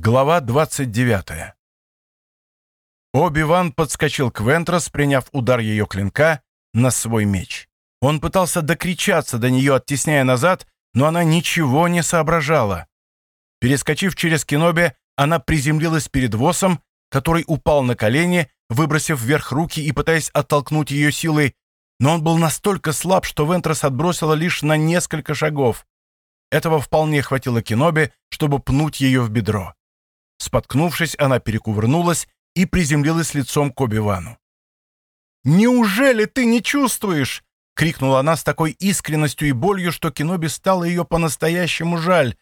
Глава 29. Оби-Ван подскочил к Вентрос, приняв удар ее клинка на свой меч. Он пытался докричаться до нее, оттесняя назад, но она ничего не соображала. Перескочив через Киноби, она приземлилась перед Восом, который упал на колени, выбросив вверх руки и пытаясь оттолкнуть ее силой, но он был настолько слаб, что Вентрос отбросила лишь на несколько шагов. Этого вполне хватило Киноби, чтобы пнуть ее в бедро. Споткнувшись, она перекувырнулась и приземлилась лицом к Оби-Вану. «Неужели ты не чувствуешь?» — крикнула она с такой искренностью и болью, что Киноби стало ее по-настоящему жаль.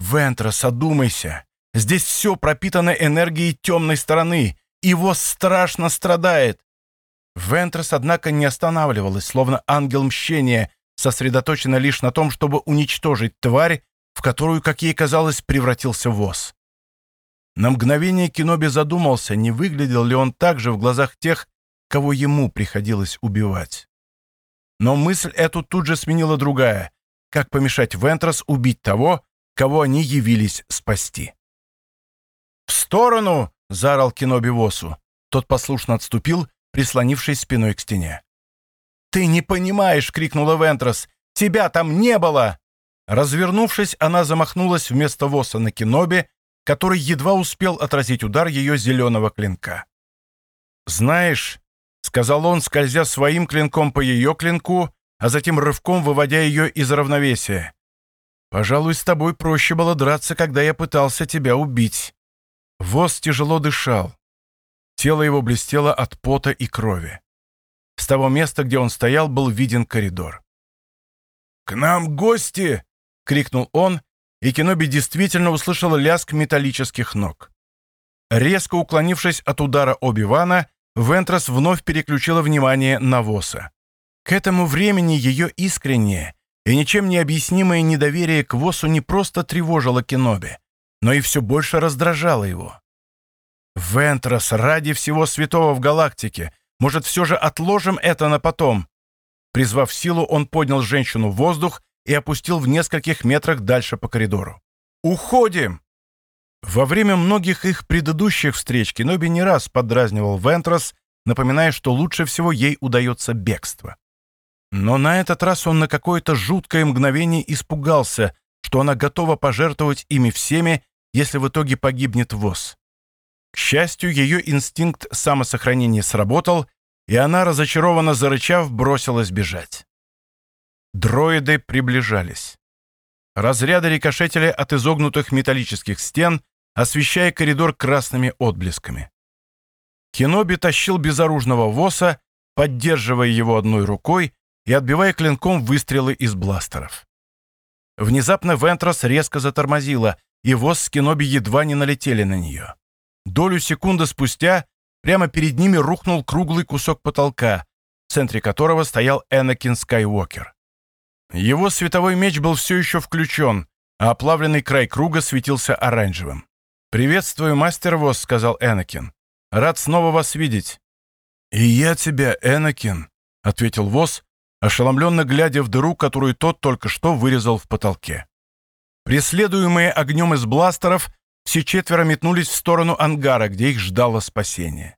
«Вентрос, одумайся. Здесь все пропитано энергией темной стороны. Его страшно страдает». Вентрос, однако, не останавливалась, словно ангел мщения, сосредоточена лишь на том, чтобы уничтожить тварь, в которую, как ей казалось, превратился воз. На мгновение Киноби задумался, не выглядел ли он так же в глазах тех, кого ему приходилось убивать. Но мысль эту тут же сменила другая. Как помешать Вентрос убить того, кого они явились спасти? «В сторону!» — заорал Киноби Восу. Тот послушно отступил, прислонившись спиной к стене. «Ты не понимаешь!» — крикнула Вентрос. «Тебя там не было!» Развернувшись, она замахнулась вместо Воса на Киноби, который едва успел отразить удар ее зеленого клинка. «Знаешь», — сказал он, скользя своим клинком по ее клинку, а затем рывком выводя ее из равновесия, «пожалуй, с тобой проще было драться, когда я пытался тебя убить». Воз тяжело дышал. Тело его блестело от пота и крови. С того места, где он стоял, был виден коридор. «К нам гости!» — крикнул он, и Кеноби действительно услышал лязг металлических ног. Резко уклонившись от удара Оби-Вана, Вентрос вновь переключила внимание на Воса. К этому времени ее искреннее и ничем не объяснимое недоверие к Восу не просто тревожило Кеноби, но и все больше раздражало его. «Вентрос, ради всего святого в галактике, может, все же отложим это на потом?» Призвав силу, он поднял женщину в воздух и опустил в нескольких метрах дальше по коридору. «Уходим!» Во время многих их предыдущих встреч Кеноби не раз подразнивал Вентрос, напоминая, что лучше всего ей удается бегство. Но на этот раз он на какое-то жуткое мгновение испугался, что она готова пожертвовать ими всеми, если в итоге погибнет ВОЗ. К счастью, ее инстинкт самосохранения сработал, и она, разочарованно зарычав, бросилась бежать. Дроиды приближались. Разряды рикошетили от изогнутых металлических стен, освещая коридор красными отблесками. Кеноби тащил безоружного Воса, поддерживая его одной рукой и отбивая клинком выстрелы из бластеров. Внезапно Вентрос резко затормозила, и Вос с Кеноби едва не налетели на нее. Долю секунды спустя прямо перед ними рухнул круглый кусок потолка, в центре которого стоял Энакин Скайуокер. Его световой меч был все еще включен, а оплавленный край круга светился оранжевым. «Приветствую, мастер Вос», — сказал Энакин. «Рад снова вас видеть». «И я тебя, Энакин», — ответил Вос, ошеломленно глядя в дыру, которую тот только что вырезал в потолке. Преследуемые огнем из бластеров, все четверо метнулись в сторону ангара, где их ждало спасение.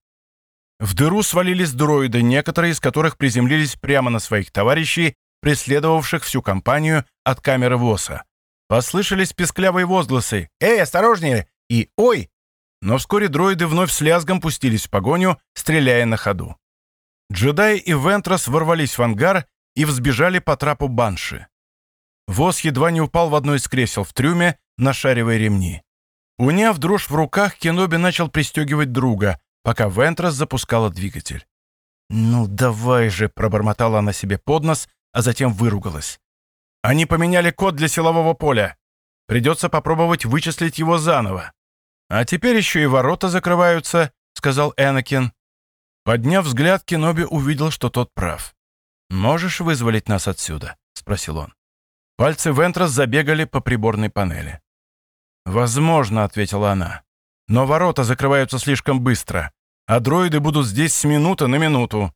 В дыру свалились дроиды, некоторые из которых приземлились прямо на своих товарищей преследовавших всю компанию от камеры ВОСа. Послышались песклявые возгласы «Эй, осторожнее!» и «Ой!», но вскоре дроиды вновь с лязгом пустились в погоню, стреляя на ходу. Джедай и Вентрос ворвались в ангар и взбежали по трапу банши. ВОЗ едва не упал в одно из кресел в трюме, нашаривая ремни. Уняв дрожь в руках, Кеноби начал пристегивать друга, пока Вентрос запускала двигатель. «Ну давай же!» — пробормотала она себе под нос, а затем выругалась. «Они поменяли код для силового поля. Придется попробовать вычислить его заново. А теперь еще и ворота закрываются», — сказал Энакин. Подняв взгляд, Кеноби увидел, что тот прав. «Можешь вызволить нас отсюда?» — спросил он. Пальцы Вентрос забегали по приборной панели. «Возможно», — ответила она. «Но ворота закрываются слишком быстро, а дроиды будут здесь с минуты на минуту.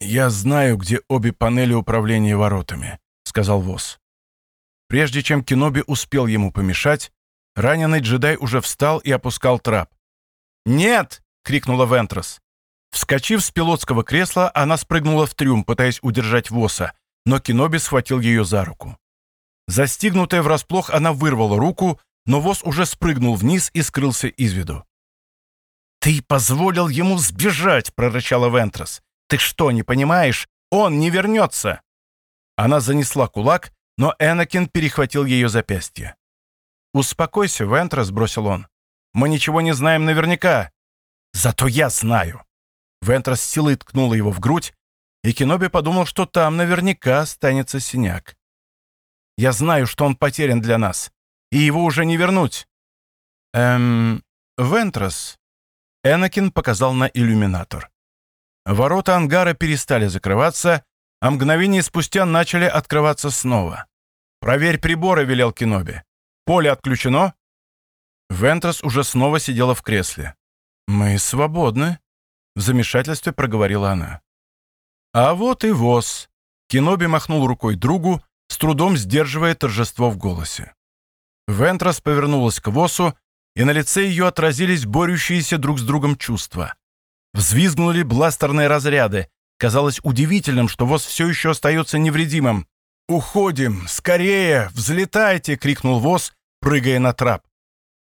«Я знаю, где обе панели управления воротами», — сказал Вос. Прежде чем Киноби успел ему помешать, Раненый джедай уже встал и опускал трап. «Нет!» — крикнула Вентрос. Вскочив с пилотского кресла, она спрыгнула в трюм, пытаясь удержать Воса, но Киноби схватил ее за руку. Застигнутая врасплох, она вырвала руку, но Вос уже спрыгнул вниз и скрылся из виду. «Ты позволил ему сбежать!» — прорычала Вентрос. «Ты что, не понимаешь? Он не вернется!» Она занесла кулак, но Энакин перехватил ее запястье. «Успокойся, Вентрос», — бросил он. «Мы ничего не знаем наверняка. Зато я знаю». Вентрос силой ткнула его в грудь, и Киноби подумал, что там наверняка останется синяк. «Я знаю, что он потерян для нас, и его уже не вернуть». «Эм... Вентрос...» Энакин показал на иллюминатор. Ворота ангара перестали закрываться, а мгновение спустя начали открываться снова. «Проверь приборы», — велел Киноби. «Поле отключено?» Вентрос уже снова сидела в кресле. «Мы свободны», — в замешательстве проговорила она. «А вот и ВОЗ», — Киноби махнул рукой другу, с трудом сдерживая торжество в голосе. Вентрос повернулась к ВОСу, и на лице ее отразились борющиеся друг с другом чувства. Взвизгнули бластерные разряды, Казалось удивительным, что ВОЗ все еще остается невредимым. «Уходим! Скорее! Взлетайте!» — крикнул ВОЗ, прыгая на трап.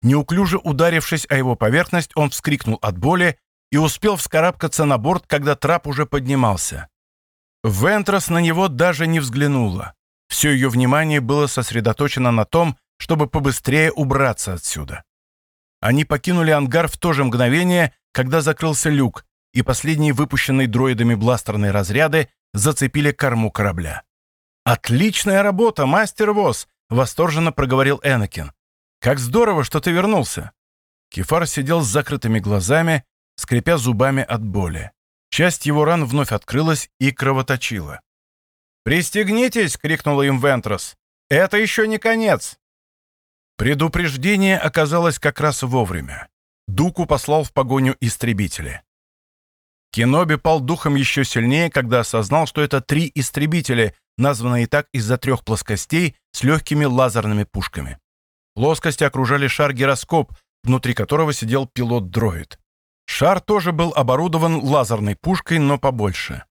Неуклюже ударившись о его поверхность, он вскрикнул от боли и успел вскарабкаться на борт, когда трап уже поднимался. Вентрос на него даже не взглянула. Все ее внимание было сосредоточено на том, чтобы побыстрее убраться отсюда. Они покинули ангар в то же мгновение, когда закрылся люк, и последние выпущенные дроидами бластерные разряды зацепили корму корабля. «Отличная работа, мастер ВОЗ!» — восторженно проговорил Энакин. «Как здорово, что ты вернулся!» Кефар сидел с закрытыми глазами, скрипя зубами от боли. Часть его ран вновь открылась и кровоточила. «Пристегнитесь!» — крикнула им Вентрос. «Это еще не конец!» Предупреждение оказалось как раз вовремя. Дуку послал в погоню истребители. Кеноби пал духом еще сильнее, когда осознал, что это три истребителя, названные так из-за трех плоскостей с легкими лазерными пушками. Плоскости окружали шар гироскоп, внутри которого сидел пилот-дроид. Шар тоже был оборудован лазерной пушкой, но побольше.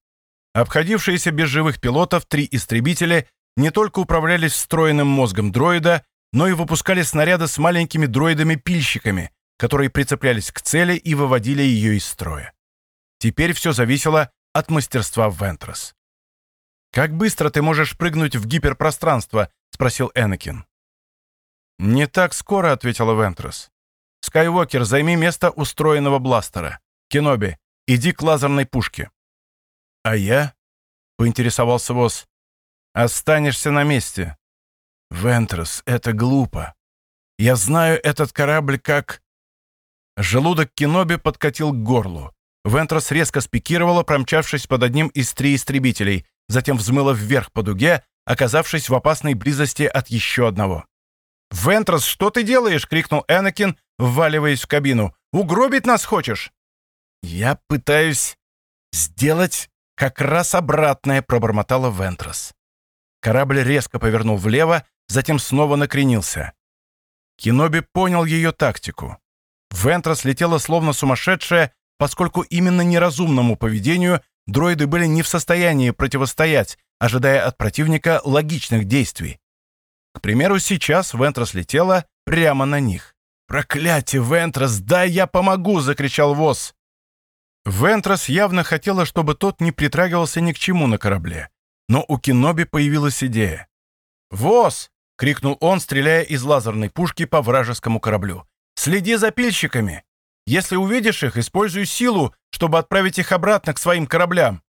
Обходившиеся без живых пилотов три истребителя не только управлялись встроенным мозгом дроида, но и выпускали снаряды с маленькими дроидами-пильщиками, которые прицеплялись к цели и выводили ее из строя. Теперь все зависело от мастерства Вентрос. «Как быстро ты можешь прыгнуть в гиперпространство?» — спросил Энакин. «Не так скоро», — ответила Вентрос. «Скайуокер, займи место устроенного бластера. Кеноби, иди к лазерной пушке». «А я?» — поинтересовался Воз. «Останешься на месте». «Вентрос, это глупо. Я знаю этот корабль как...» Желудок Кеноби подкатил к горлу. Вентрос резко спикировала, промчавшись под одним из три истребителей, затем взмыла вверх по дуге, оказавшись в опасной близости от еще одного. «Вентрос, что ты делаешь?» — крикнул Энакин, вваливаясь в кабину. «Угробить нас хочешь?» «Я пытаюсь сделать как раз обратное», — пробормотала Вентрос. Корабль резко повернул влево, затем снова накренился. Киноби понял ее тактику. Вентрос летела словно сумасшедшая, поскольку именно неразумному поведению дроиды были не в состоянии противостоять, ожидая от противника логичных действий. К примеру, сейчас Вентрос летела прямо на них. «Проклятие, Вентрос, да я помогу!» — закричал Воз. Вентрос явно хотела, чтобы тот не притрагивался ни к чему на корабле. Но у Киноби появилась идея. «Воз!» — крикнул он, стреляя из лазерной пушки по вражескому кораблю. «Следи за пильщиками! Если увидишь их, используй силу, чтобы отправить их обратно к своим кораблям».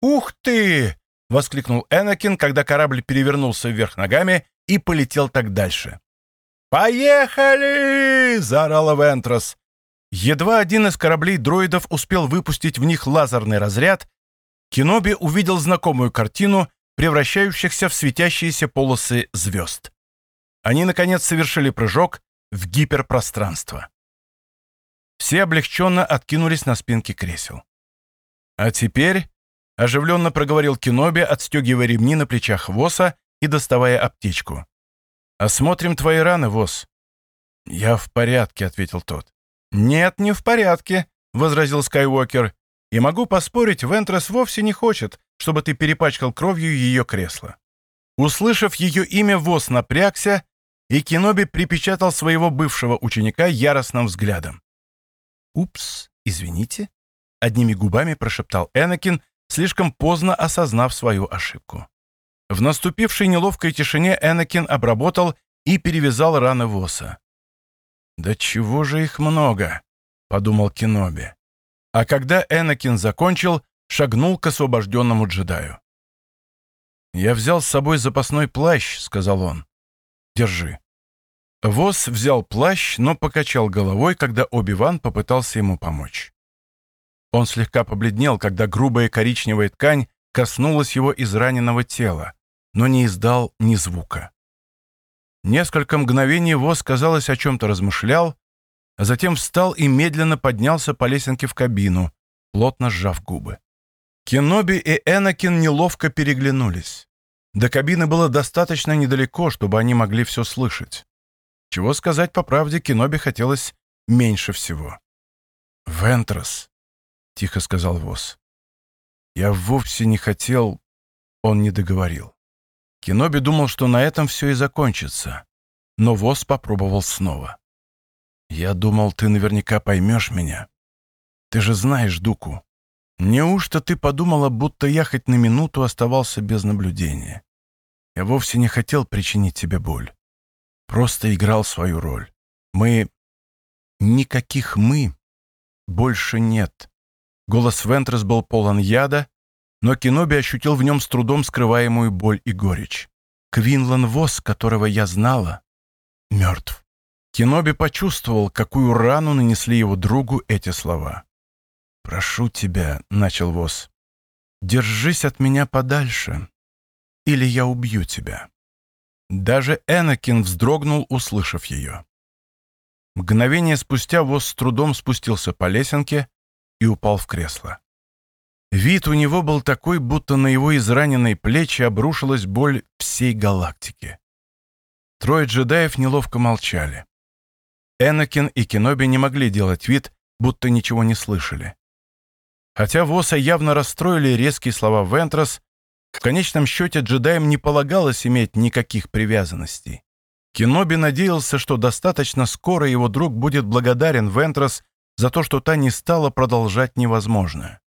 «Ух ты!» — воскликнул Энакин, когда корабль перевернулся вверх ногами и полетел так дальше. «Поехали!» — заорала Вентрос. Едва один из кораблей дроидов успел выпустить в них лазерный разряд, Киноби увидел знакомую картину, превращающихся в светящиеся полосы звезд. Они, наконец, совершили прыжок в гиперпространство. Все облегченно откинулись на спинки кресел. «А теперь», — оживленно проговорил Киноби, отстегивая ремни на плечах Воса и доставая аптечку. «Осмотрим твои раны, Вос. «Я в порядке», — ответил тот. «Нет, не в порядке», — возразил Скайуокер. «И могу поспорить, Вентрес вовсе не хочет, чтобы ты перепачкал кровью ее кресло». Услышав ее имя, Вос напрягся, и Киноби припечатал своего бывшего ученика яростным взглядом. «Упс, извините», — одними губами прошептал Энакин, слишком поздно осознав свою ошибку. В наступившей неловкой тишине Энакин обработал и перевязал раны Воса. «Да чего же их много?» — подумал Киноби. А когда Энакин закончил, шагнул к освобожденному джедаю. «Я взял с собой запасной плащ», — сказал он. «Держи». Вос взял плащ, но покачал головой, когда Оби-Ван попытался ему помочь. Он слегка побледнел, когда грубая коричневая ткань коснулась его израненного тела, но не издал ни звука. Несколько мгновений Вос, казалось, о чем-то размышлял, а затем встал и медленно поднялся по лесенке в кабину, плотно сжав губы. Кеноби и Энакин неловко переглянулись. До кабины было достаточно недалеко, чтобы они могли все слышать. Чего сказать по правде, Кеноби хотелось меньше всего. «Вентрос», — тихо сказал Вос. «Я вовсе не хотел...» Он не договорил. Кеноби думал, что на этом все и закончится. Но Вос попробовал снова. «Я думал, ты наверняка поймешь меня. Ты же знаешь Дуку. Неужто ты подумала, будто я хоть на минуту оставался без наблюдения? Я вовсе не хотел причинить тебе боль. Просто играл свою роль. Мы... Никаких «мы» больше нет. Голос Вентрес был полон яда, но Киноби ощутил в нем с трудом скрываемую боль и горечь. Квинлан Вос, которого я знала, мертв. Киноби почувствовал, какую рану нанесли его другу эти слова. «Прошу тебя», — начал Вос, — «держись от меня подальше, или я убью тебя». Даже Энакин вздрогнул, услышав ее. Мгновение спустя Вос с трудом спустился по лесенке и упал в кресло. Вид у него был такой, будто на его израненные плечи обрушилась боль всей галактики. Трое джедаев неловко молчали. Энакин и Кеноби не могли делать вид, будто ничего не слышали. Хотя Воса явно расстроили резкие слова Вентрос, в конечном счете джедаям не полагалось иметь никаких привязанностей. Кеноби надеялся, что достаточно скоро его друг будет благодарен Вентрос за то, что та не стала продолжать невозможное.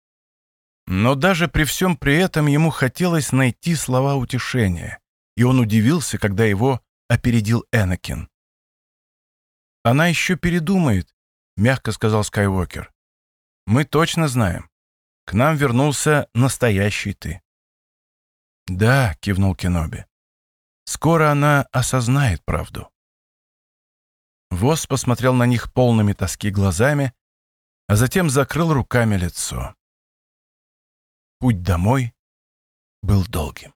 Но даже при всем при этом ему хотелось найти слова утешения, и он удивился, когда его опередил Энакин. «Она еще передумает», — мягко сказал Скайуокер. «Мы точно знаем. К нам вернулся настоящий ты». «Да», — кивнул Кеноби. «Скоро она осознает правду». Вос посмотрел на них полными тоски глазами, а затем закрыл руками лицо. Путь домой был долгим.